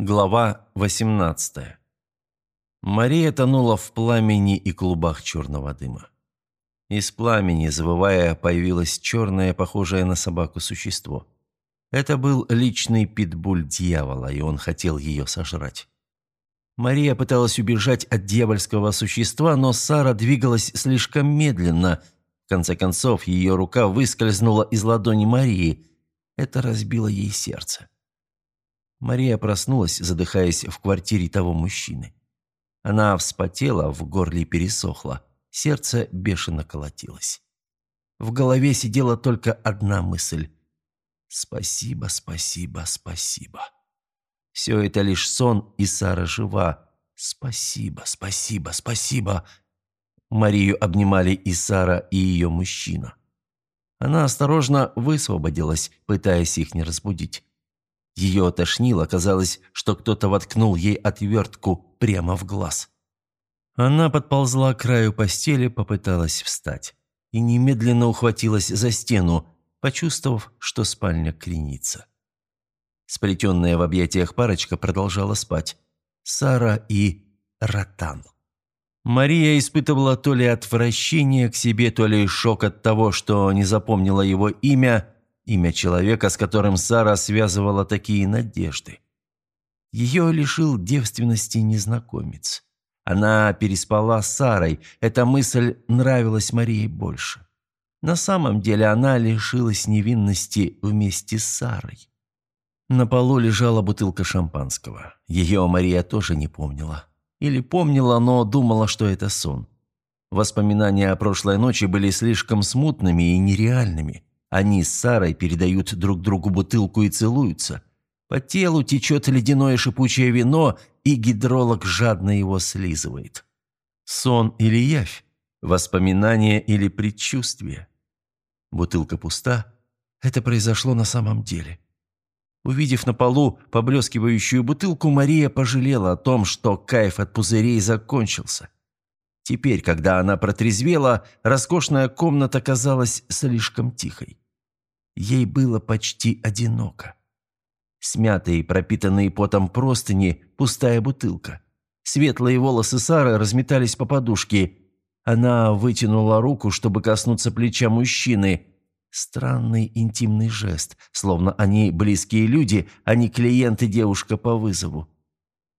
Глава 18 Мария тонула в пламени и клубах черного дыма. Из пламени, завывая, появилось черное, похожее на собаку существо. Это был личный питбуль дьявола, и он хотел ее сожрать. Мария пыталась убежать от дьявольского существа, но Сара двигалась слишком медленно. В конце концов, ее рука выскользнула из ладони Марии. Это разбило ей сердце. Мария проснулась, задыхаясь в квартире того мужчины. Она вспотела, в горле пересохло, сердце бешено колотилось. В голове сидела только одна мысль. «Спасибо, спасибо, спасибо». Все это лишь сон, и Сара жива. Спасибо, спасибо, спасибо. Марию обнимали и Сара, и ее мужчина. Она осторожно высвободилась, пытаясь их не разбудить. Ее тошнило, казалось, что кто-то воткнул ей отвертку прямо в глаз. Она подползла к краю постели, попыталась встать. И немедленно ухватилась за стену, почувствовав, что спальня кренится. Сплетенная в объятиях парочка продолжала спать. Сара и Ротан. Мария испытывала то ли отвращение к себе, то ли шок от того, что не запомнила его имя – имя человека, с которым Сара связывала такие надежды. Ее лишил девственности незнакомец. Она переспала с Сарой, эта мысль нравилась Марии больше. На самом деле она лишилась невинности вместе с Сарой. На полу лежала бутылка шампанского. Ее Мария тоже не помнила. Или помнила, но думала, что это сон. Воспоминания о прошлой ночи были слишком смутными и нереальными. Они с Сарой передают друг другу бутылку и целуются. По телу течет ледяное шипучее вино, и гидролог жадно его слизывает. Сон или явь? Воспоминание или предчувствие? Бутылка пуста. Это произошло на самом деле. Увидев на полу поблескивающую бутылку, Мария пожалела о том, что кайф от пузырей закончился. Теперь, когда она протрезвела, роскошная комната казалась слишком тихой. Ей было почти одиноко. Смятые, пропитанные потом простыни, пустая бутылка. Светлые волосы Сары разметались по подушке. Она вытянула руку, чтобы коснуться плеча мужчины. Странный интимный жест, словно они близкие люди, а не клиенты девушка по вызову.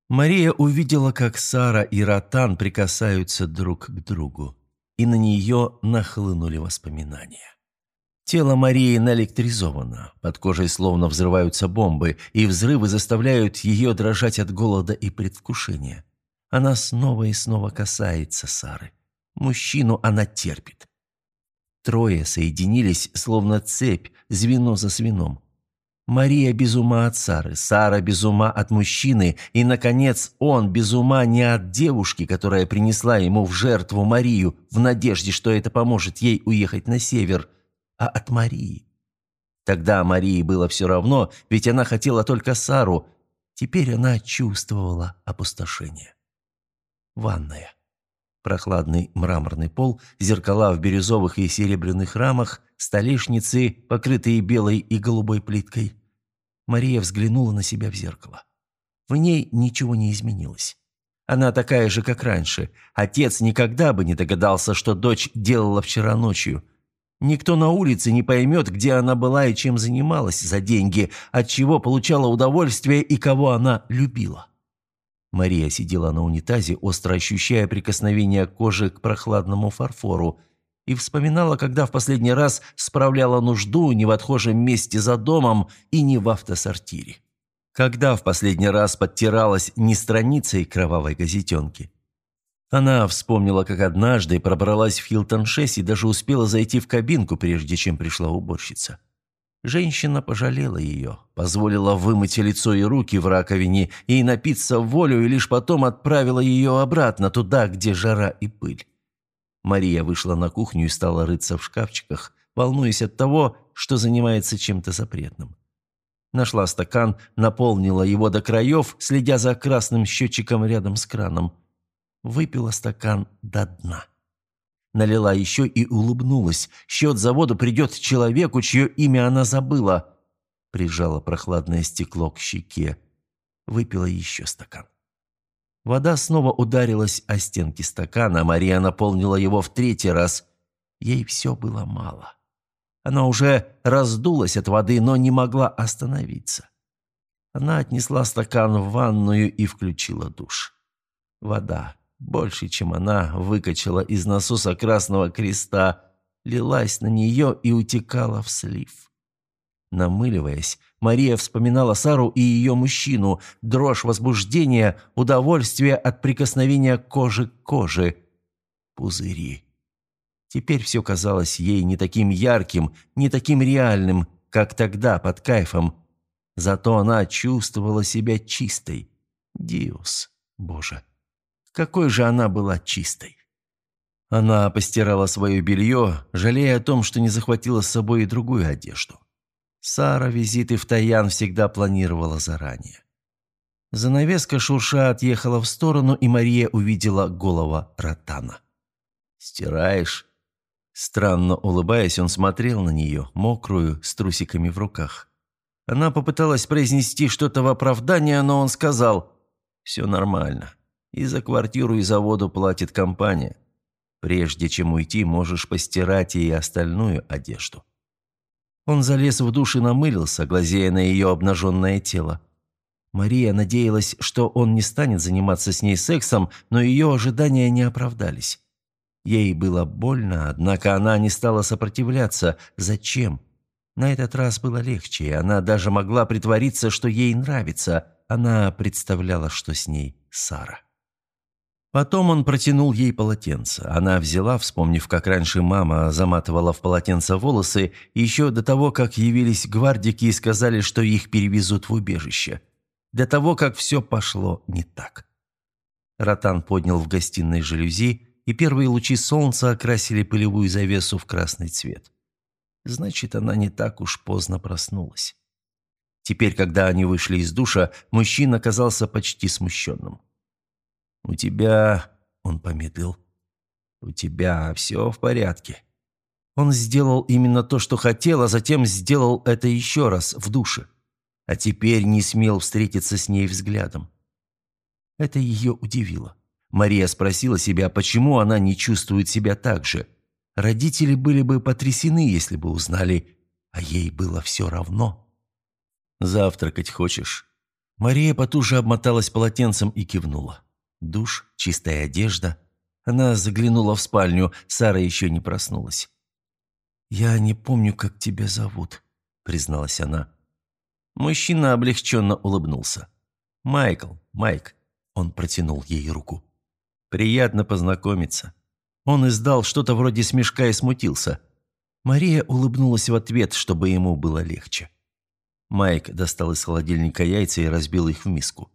Мария увидела, как Сара и Ротан прикасаются друг к другу, и на нее нахлынули воспоминания. Тело Марии наэлектризовано, под кожей словно взрываются бомбы, и взрывы заставляют ее дрожать от голода и предвкушения. Она снова и снова касается Сары. Мужчину она терпит. Трое соединились, словно цепь, звено за звеном. Мария без ума от Сары, Сара без ума от мужчины, и, наконец, он без ума не от девушки, которая принесла ему в жертву Марию в надежде, что это поможет ей уехать на север, а от Марии. Тогда Марии было все равно, ведь она хотела только Сару. Теперь она чувствовала опустошение. Ванная. Прохладный мраморный пол, зеркала в бирюзовых и серебряных рамах, столешницы, покрытые белой и голубой плиткой. Мария взглянула на себя в зеркало. В ней ничего не изменилось. Она такая же, как раньше. Отец никогда бы не догадался, что дочь делала вчера ночью. Никто на улице не поймет, где она была и чем занималась за деньги, от чего получала удовольствие и кого она любила. Мария сидела на унитазе, остро ощущая прикосновение кожи к прохладному фарфору, и вспоминала, когда в последний раз справляла нужду не в отхожем месте за домом и не в автосортире. Когда в последний раз подтиралась не страницей кровавой газетенки. Она вспомнила, как однажды пробралась в Хилтон-6 и даже успела зайти в кабинку, прежде чем пришла уборщица. Женщина пожалела ее, позволила вымыть лицо и руки в раковине и напиться в волю, и лишь потом отправила ее обратно туда, где жара и пыль. Мария вышла на кухню и стала рыться в шкафчиках, волнуясь от того, что занимается чем-то запретным. Нашла стакан, наполнила его до краев, следя за красным счетчиком рядом с краном. Выпила стакан до дна. Налила еще и улыбнулась. Счет за воду придет человеку, чье имя она забыла. Прижала прохладное стекло к щеке. выпила еще стакан. Вода снова ударилась о стенки стакана, Мария наполнила его в третий раз. Ей все было мало. Она уже раздулась от воды, но не могла остановиться. Она отнесла стакан в ванную и включила душ. Вода, больше, чем она, выкачала из насоса Красного Креста, лилась на нее и утекала в слив. Намыливаясь, Мария вспоминала Сару и ее мужчину, дрожь возбуждения, удовольствие от прикосновения кожи к коже. Пузыри. Теперь все казалось ей не таким ярким, не таким реальным, как тогда под кайфом. Зато она чувствовала себя чистой. Диус, Боже, какой же она была чистой. Она постирала свое белье, жалея о том, что не захватила с собой и другую одежду. Сара визиты в Таян всегда планировала заранее. Занавеска шурша отъехала в сторону, и Мария увидела голова Ротана. «Стираешь?» Странно улыбаясь, он смотрел на нее, мокрую, с трусиками в руках. Она попыталась произнести что-то в оправдание, но он сказал «Все нормально. И за квартиру, и за воду платит компания. Прежде чем уйти, можешь постирать и остальную одежду». Он залез в душ и намылился, глазея на ее обнаженное тело. Мария надеялась, что он не станет заниматься с ней сексом, но ее ожидания не оправдались. Ей было больно, однако она не стала сопротивляться. Зачем? На этот раз было легче, и она даже могла притвориться, что ей нравится. Она представляла, что с ней Сара. Потом он протянул ей полотенце. Она взяла, вспомнив, как раньше мама заматывала в полотенце волосы, еще до того, как явились гвардики и сказали, что их перевезут в убежище. До того, как все пошло не так. Ротан поднял в гостиной жалюзи, и первые лучи солнца окрасили пылевую завесу в красный цвет. Значит, она не так уж поздно проснулась. Теперь, когда они вышли из душа, мужчина казался почти смущенным. «У тебя...» — он помедлил. «У тебя все в порядке». Он сделал именно то, что хотел, а затем сделал это еще раз, в душе. А теперь не смел встретиться с ней взглядом. Это ее удивило. Мария спросила себя, почему она не чувствует себя так же. Родители были бы потрясены, если бы узнали, а ей было все равно. «Завтракать хочешь?» Мария потуже обмоталась полотенцем и кивнула. Душ, чистая одежда. Она заглянула в спальню, Сара еще не проснулась. «Я не помню, как тебя зовут», — призналась она. Мужчина облегченно улыбнулся. «Майкл, Майк», — он протянул ей руку. «Приятно познакомиться». Он издал что-то вроде смешка и смутился. Мария улыбнулась в ответ, чтобы ему было легче. Майк достал из холодильника яйца и разбил их в миску.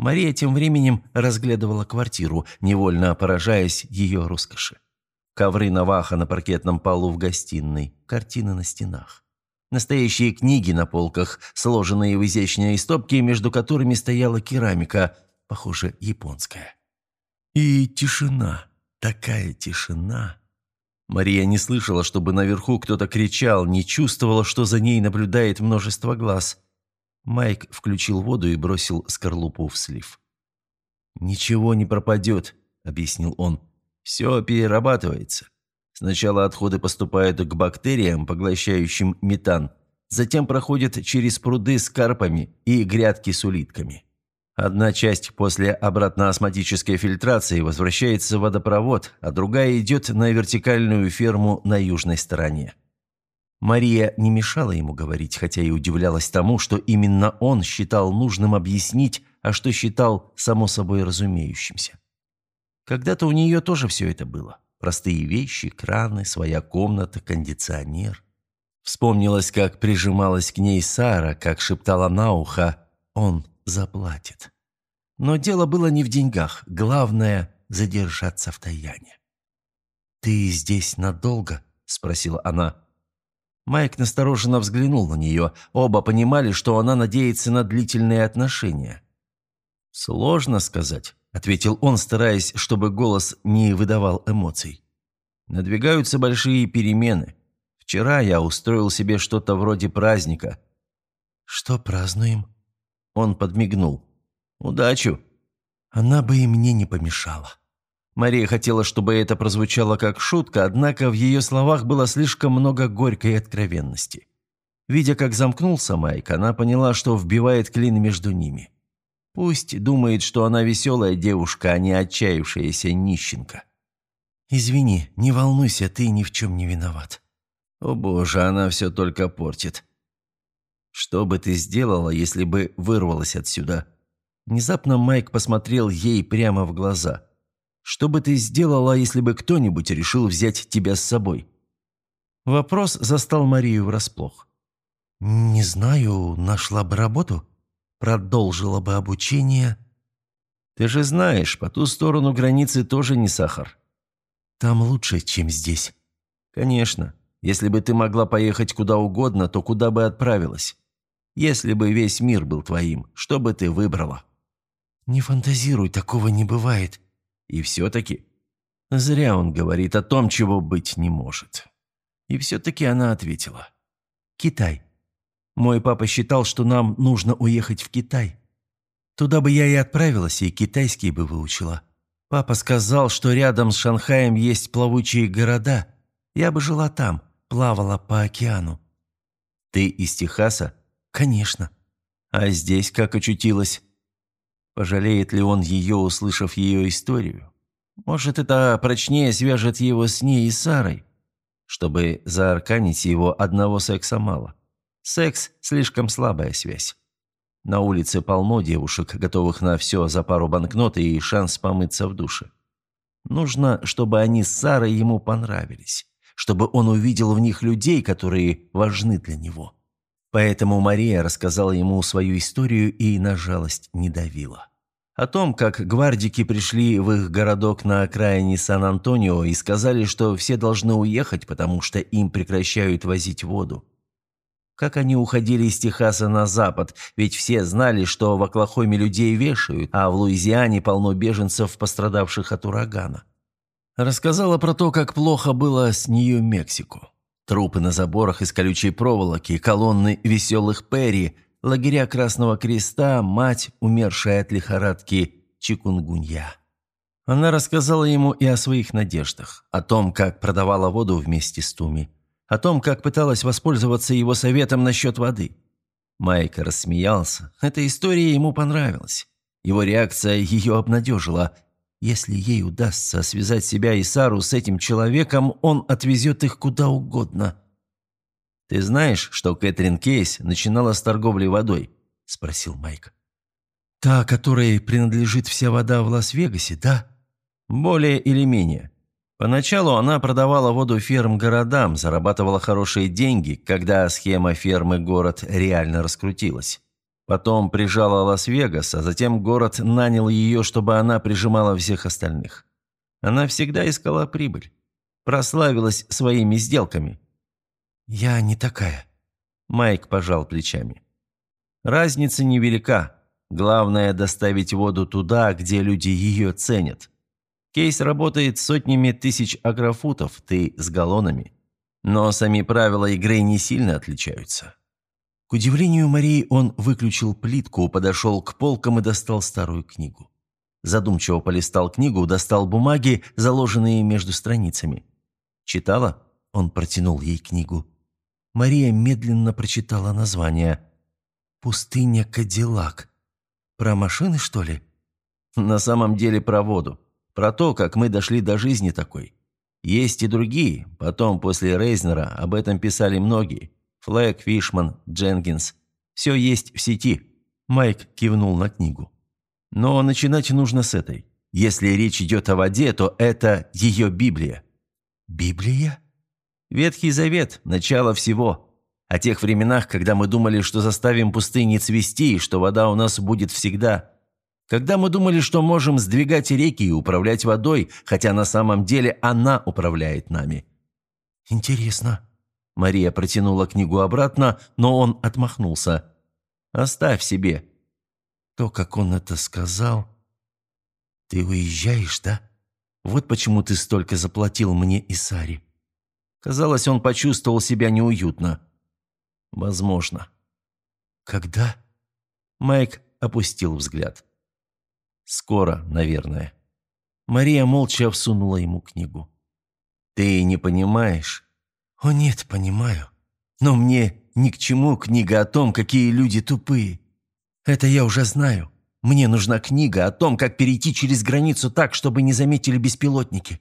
Мария тем временем разглядывала квартиру, невольно поражаясь ее роскоши. Ковры Наваха на паркетном полу в гостиной, картины на стенах. Настоящие книги на полках, сложенные в изящные стопки, между которыми стояла керамика, похоже, японская. И тишина, такая тишина. Мария не слышала, чтобы наверху кто-то кричал, не чувствовала, что за ней наблюдает множество глаз – Майк включил воду и бросил скорлупу в слив. «Ничего не пропадет», — объяснил он. «Все перерабатывается. Сначала отходы поступают к бактериям, поглощающим метан, затем проходят через пруды с карпами и грядки с улитками. Одна часть после обратно-осмотической фильтрации возвращается в водопровод, а другая идет на вертикальную ферму на южной стороне. Мария не мешала ему говорить, хотя и удивлялась тому, что именно он считал нужным объяснить, а что считал само собой разумеющимся. Когда-то у нее тоже все это было. Простые вещи, краны, своя комната, кондиционер. Вспомнилось, как прижималась к ней Сара, как шептала на ухо «Он заплатит». Но дело было не в деньгах, главное – задержаться в таяне. «Ты здесь надолго?» – спросила она. Майк настороженно взглянул на нее. Оба понимали, что она надеется на длительные отношения. «Сложно сказать», — ответил он, стараясь, чтобы голос не выдавал эмоций. «Надвигаются большие перемены. Вчера я устроил себе что-то вроде праздника». «Что празднуем?» Он подмигнул. «Удачу!» Она бы и мне не помешала. Мария хотела, чтобы это прозвучало как шутка, однако в ее словах было слишком много горькой откровенности. Видя, как замкнулся Майк, она поняла, что вбивает клин между ними. Пусть думает, что она веселая девушка, а не отчаявшаяся нищенка. «Извини, не волнуйся, ты ни в чем не виноват». «О боже, она все только портит». «Что бы ты сделала, если бы вырвалась отсюда?» Внезапно Майк посмотрел ей прямо в глаза. «Что бы ты сделала, если бы кто-нибудь решил взять тебя с собой?» Вопрос застал Марию врасплох. «Не знаю, нашла бы работу, продолжила бы обучение». «Ты же знаешь, по ту сторону границы тоже не сахар». «Там лучше, чем здесь». «Конечно. Если бы ты могла поехать куда угодно, то куда бы отправилась? Если бы весь мир был твоим, что бы ты выбрала?» «Не фантазируй, такого не бывает». «И все-таки...» Зря он говорит о том, чего быть не может. И все-таки она ответила. «Китай». Мой папа считал, что нам нужно уехать в Китай. Туда бы я и отправилась, и китайский бы выучила. Папа сказал, что рядом с Шанхаем есть плавучие города. Я бы жила там, плавала по океану. Ты из Техаса? Конечно. А здесь как очутилась? Пожалеет ли он ее, услышав ее историю? Может, это прочнее свяжет его с ней и Сарой? Чтобы заарканить его, одного секса мало. Секс – слишком слабая связь. На улице полно девушек, готовых на все за пару банкнот и шанс помыться в душе. Нужно, чтобы они с Сарой ему понравились, чтобы он увидел в них людей, которые важны для него. Поэтому Мария рассказала ему свою историю и на жалость не давила. О том, как гвардики пришли в их городок на окраине Сан-Антонио и сказали, что все должны уехать, потому что им прекращают возить воду. Как они уходили из Техаса на запад, ведь все знали, что в Оклахоме людей вешают, а в Луизиане полно беженцев, пострадавших от урагана. Рассказала про то, как плохо было с Нью-Мексико. Трупы на заборах из колючей проволоки, колонны веселых Перри, лагеря Красного Креста, мать, умершая от лихорадки чикунгунья. Она рассказала ему и о своих надеждах, о том, как продавала воду вместе с Туми, о том, как пыталась воспользоваться его советом насчет воды. Майк рассмеялся. Эта история ему понравилась. Его реакция ее обнадежила. Если ей удастся связать себя и Сару с этим человеком, он отвезет их куда угодно. «Ты знаешь, что Кэтрин Кейс начинала с торговли водой?» – спросил Майк. «Та, которой принадлежит вся вода в Лас-Вегасе, да?» «Более или менее. Поначалу она продавала воду ферм городам, зарабатывала хорошие деньги, когда схема ферма-город реально раскрутилась. Потом прижала Лас-Вегас, а затем город нанял ее, чтобы она прижимала всех остальных. Она всегда искала прибыль. Прославилась своими сделками. «Я не такая». Майк пожал плечами. «Разница невелика. Главное – доставить воду туда, где люди ее ценят. Кейс работает сотнями тысяч агрофутов, ты с галлонами. Но сами правила игры не сильно отличаются. К удивлению Марии, он выключил плитку, подошел к полкам и достал старую книгу. Задумчиво полистал книгу, достал бумаги, заложенные между страницами. «Читала?» – он протянул ей книгу. Мария медленно прочитала название. «Пустыня Кадиллак». «Про машины, что ли?» «На самом деле про воду. Про то, как мы дошли до жизни такой. Есть и другие. Потом, после Рейзнера, об этом писали многие. Флэг, Фишман, Дженкинс. Все есть в сети. Майк кивнул на книгу. Но начинать нужно с этой. Если речь идет о воде, то это ее Библия. Библия? Ветхий Завет, начало всего. О тех временах, когда мы думали, что заставим пустыни цвести, и что вода у нас будет всегда. Когда мы думали, что можем сдвигать реки и управлять водой, хотя на самом деле она управляет нами. «Интересно». Мария протянула книгу обратно, но он отмахнулся. «Оставь себе». То, как он это сказал... «Ты уезжаешь, да? Вот почему ты столько заплатил мне и Саре». Казалось, он почувствовал себя неуютно. «Возможно». «Когда?» Майк опустил взгляд. «Скоро, наверное». Мария молча всунула ему книгу. «Ты не понимаешь?» «О нет, понимаю. Но мне ни к чему книга о том, какие люди тупые. Это я уже знаю. Мне нужна книга о том, как перейти через границу так, чтобы не заметили беспилотники.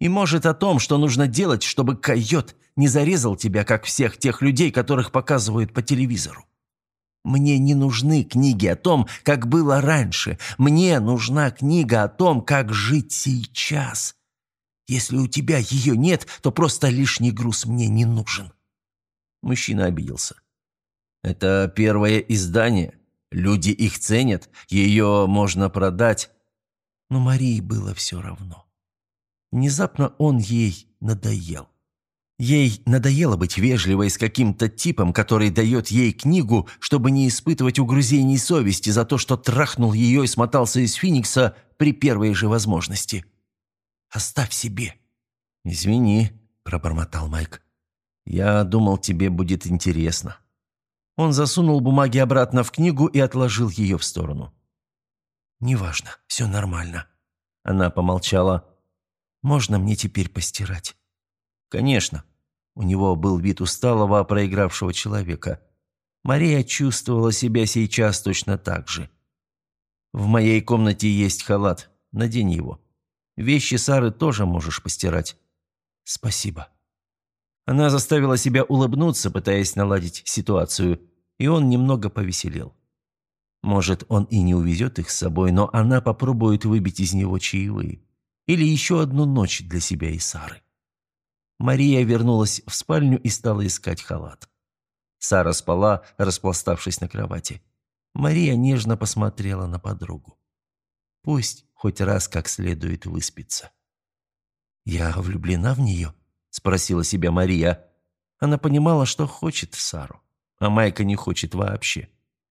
И может о том, что нужно делать, чтобы койот не зарезал тебя, как всех тех людей, которых показывают по телевизору. Мне не нужны книги о том, как было раньше. Мне нужна книга о том, как жить сейчас. Если у тебя ее нет, то просто лишний груз мне не нужен». Мужчина обиделся. «Это первое издание. Люди их ценят. Ее можно продать». Но Марии было все равно. Внезапно он ей надоел. Ей надоело быть вежливой с каким-то типом, который дает ей книгу, чтобы не испытывать угрызений совести за то, что трахнул ее и смотался из Феникса при первой же возможности. «Оставь себе». «Извини», – пробормотал Майк. «Я думал, тебе будет интересно». Он засунул бумаги обратно в книгу и отложил ее в сторону. «Неважно, все нормально». Она помолчала. «Можно мне теперь постирать?» «Конечно». У него был вид усталого, проигравшего человека. Мария чувствовала себя сейчас точно так же. «В моей комнате есть халат. Надень его. Вещи Сары тоже можешь постирать». «Спасибо». Она заставила себя улыбнуться, пытаясь наладить ситуацию, и он немного повеселел. Может, он и не увезет их с собой, но она попробует выбить из него чаевые. Или еще одну ночь для себя и Сары. Мария вернулась в спальню и стала искать халат. Сара спала, распластавшись на кровати. Мария нежно посмотрела на подругу. Пусть хоть раз как следует выспится. «Я влюблена в нее?» – спросила себя Мария. Она понимала, что хочет Сару, а Майка не хочет вообще.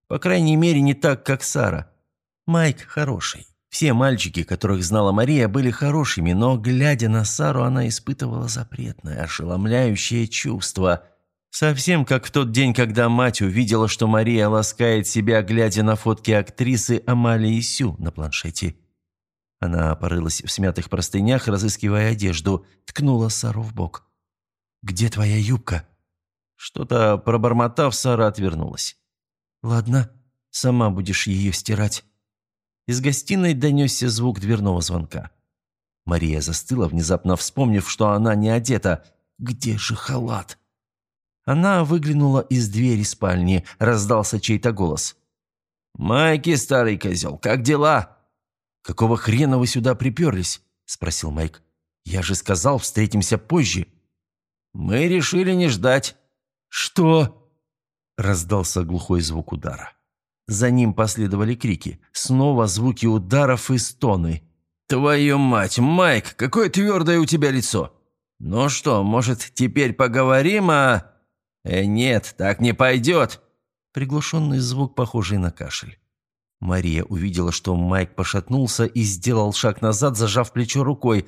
По крайней мере, не так, как Сара. Майк хороший. Все мальчики, которых знала Мария, были хорошими, но, глядя на Сару, она испытывала запретное, ошеломляющее чувство. Совсем как в тот день, когда мать увидела, что Мария ласкает себя, глядя на фотки актрисы Амалии Сю на планшете. Она порылась в смятых простынях, разыскивая одежду, ткнула Сару в бок. «Где твоя юбка?» Что-то пробормотав, Сара отвернулась. «Ладно, сама будешь ее стирать». Из гостиной донесся звук дверного звонка. Мария застыла, внезапно вспомнив, что она не одета. «Где же халат?» Она выглянула из двери спальни, раздался чей-то голос. «Майки, старый козел, как дела?» «Какого хрена вы сюда приперлись?» – спросил Майк. «Я же сказал, встретимся позже». «Мы решили не ждать». «Что?» – раздался глухой звук удара. За ним последовали крики. Снова звуки ударов и стоны. «Твою мать, Майк, какое твердое у тебя лицо! Ну что, может, теперь поговорим, а...» «Э, нет, так не пойдет!» Приглушенный звук, похожий на кашель. Мария увидела, что Майк пошатнулся и сделал шаг назад, зажав плечо рукой.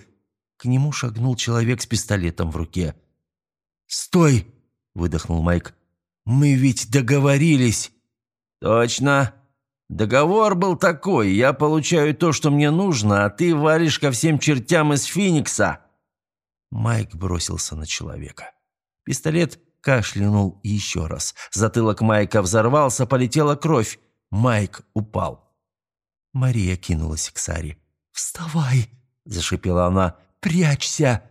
К нему шагнул человек с пистолетом в руке. «Стой!» – выдохнул Майк. «Мы ведь договорились!» «Точно. Договор был такой. Я получаю то, что мне нужно, а ты валишь ко всем чертям из Феникса». Майк бросился на человека. Пистолет кашлянул еще раз. Затылок Майка взорвался, полетела кровь. Майк упал. Мария кинулась к Саре. «Вставай!» – зашипела она. «Прячься!»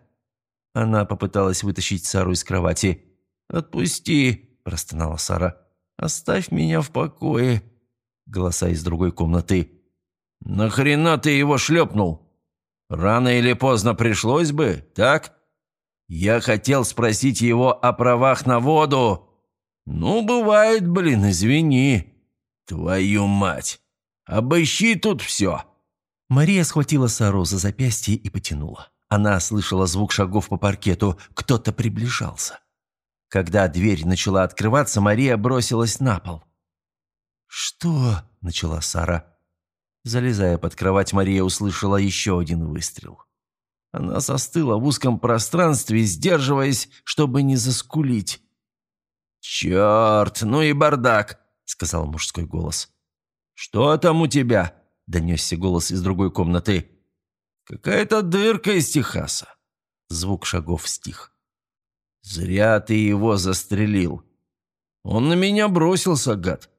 Она попыталась вытащить Сару из кровати. «Отпусти!» – простонала Сара. Оставь меня в покое!» Голоса из другой комнаты. «Нахрена ты его шлепнул? Рано или поздно пришлось бы, так? Я хотел спросить его о правах на воду. Ну, бывает, блин, извини. Твою мать! Обыщи тут все!» Мария схватила Сару за запястье и потянула. Она слышала звук шагов по паркету. Кто-то приближался. Когда дверь начала открываться, Мария бросилась на пол. «Что?» – начала Сара. Залезая под кровать, Мария услышала еще один выстрел. Она застыла в узком пространстве, сдерживаясь, чтобы не заскулить. «Черт, ну и бардак!» – сказал мужской голос. «Что там у тебя? донесся голос из другой комнаты. «Какая-то дырка из Техаса». Звук шагов стих. «Зря ты его застрелил. Он на меня бросился, гад».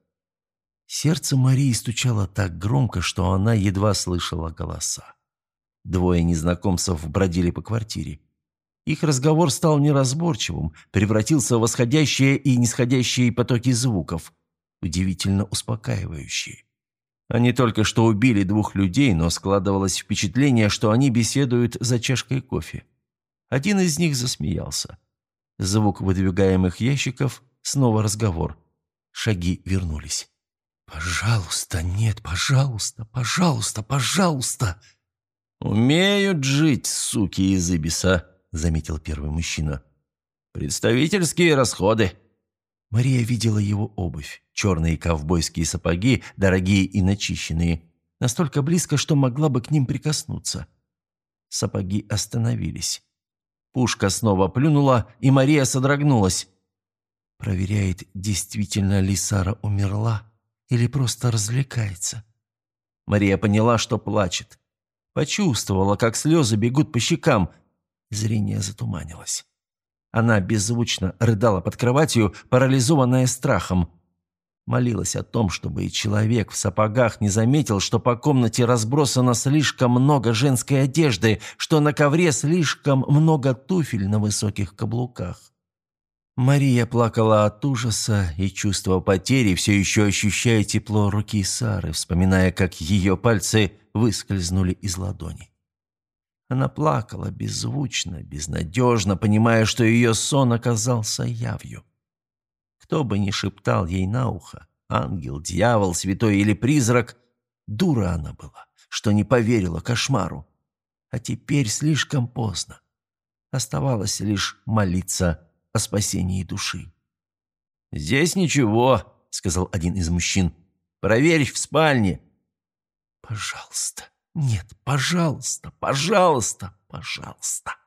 Сердце Марии стучало так громко, что она едва слышала голоса. Двое незнакомцев бродили по квартире. Их разговор стал неразборчивым, превратился в восходящие и нисходящие потоки звуков, удивительно успокаивающие. Они только что убили двух людей, но складывалось впечатление, что они беседуют за чашкой кофе. Один из них засмеялся. Звук выдвигаемых ящиков, снова разговор. Шаги вернулись. «Пожалуйста, нет, пожалуйста, пожалуйста, пожалуйста!» «Умеют жить, суки из Ибиса», — заметил первый мужчина. «Представительские расходы». Мария видела его обувь, черные ковбойские сапоги, дорогие и начищенные, настолько близко, что могла бы к ним прикоснуться. Сапоги остановились. Пушка снова плюнула, и Мария содрогнулась. Проверяет, действительно ли Сара умерла или просто развлекается. Мария поняла, что плачет. Почувствовала, как слезы бегут по щекам. Зрение затуманилось. Она беззвучно рыдала под кроватью, парализованная страхом. Молилась о том, чтобы и человек в сапогах не заметил, что по комнате разбросано слишком много женской одежды, что на ковре слишком много туфель на высоких каблуках. Мария плакала от ужаса и чувства потери, все еще ощущая тепло руки Сары, вспоминая, как ее пальцы выскользнули из ладони. Она плакала беззвучно, безнадежно, понимая, что ее сон оказался явью. Кто бы ни шептал ей на ухо, ангел, дьявол, святой или призрак, дура она была, что не поверила кошмару. А теперь слишком поздно. Оставалось лишь молиться о спасении души. «Здесь ничего», — сказал один из мужчин. «Проверь в спальне». «Пожалуйста, нет, пожалуйста, пожалуйста, пожалуйста».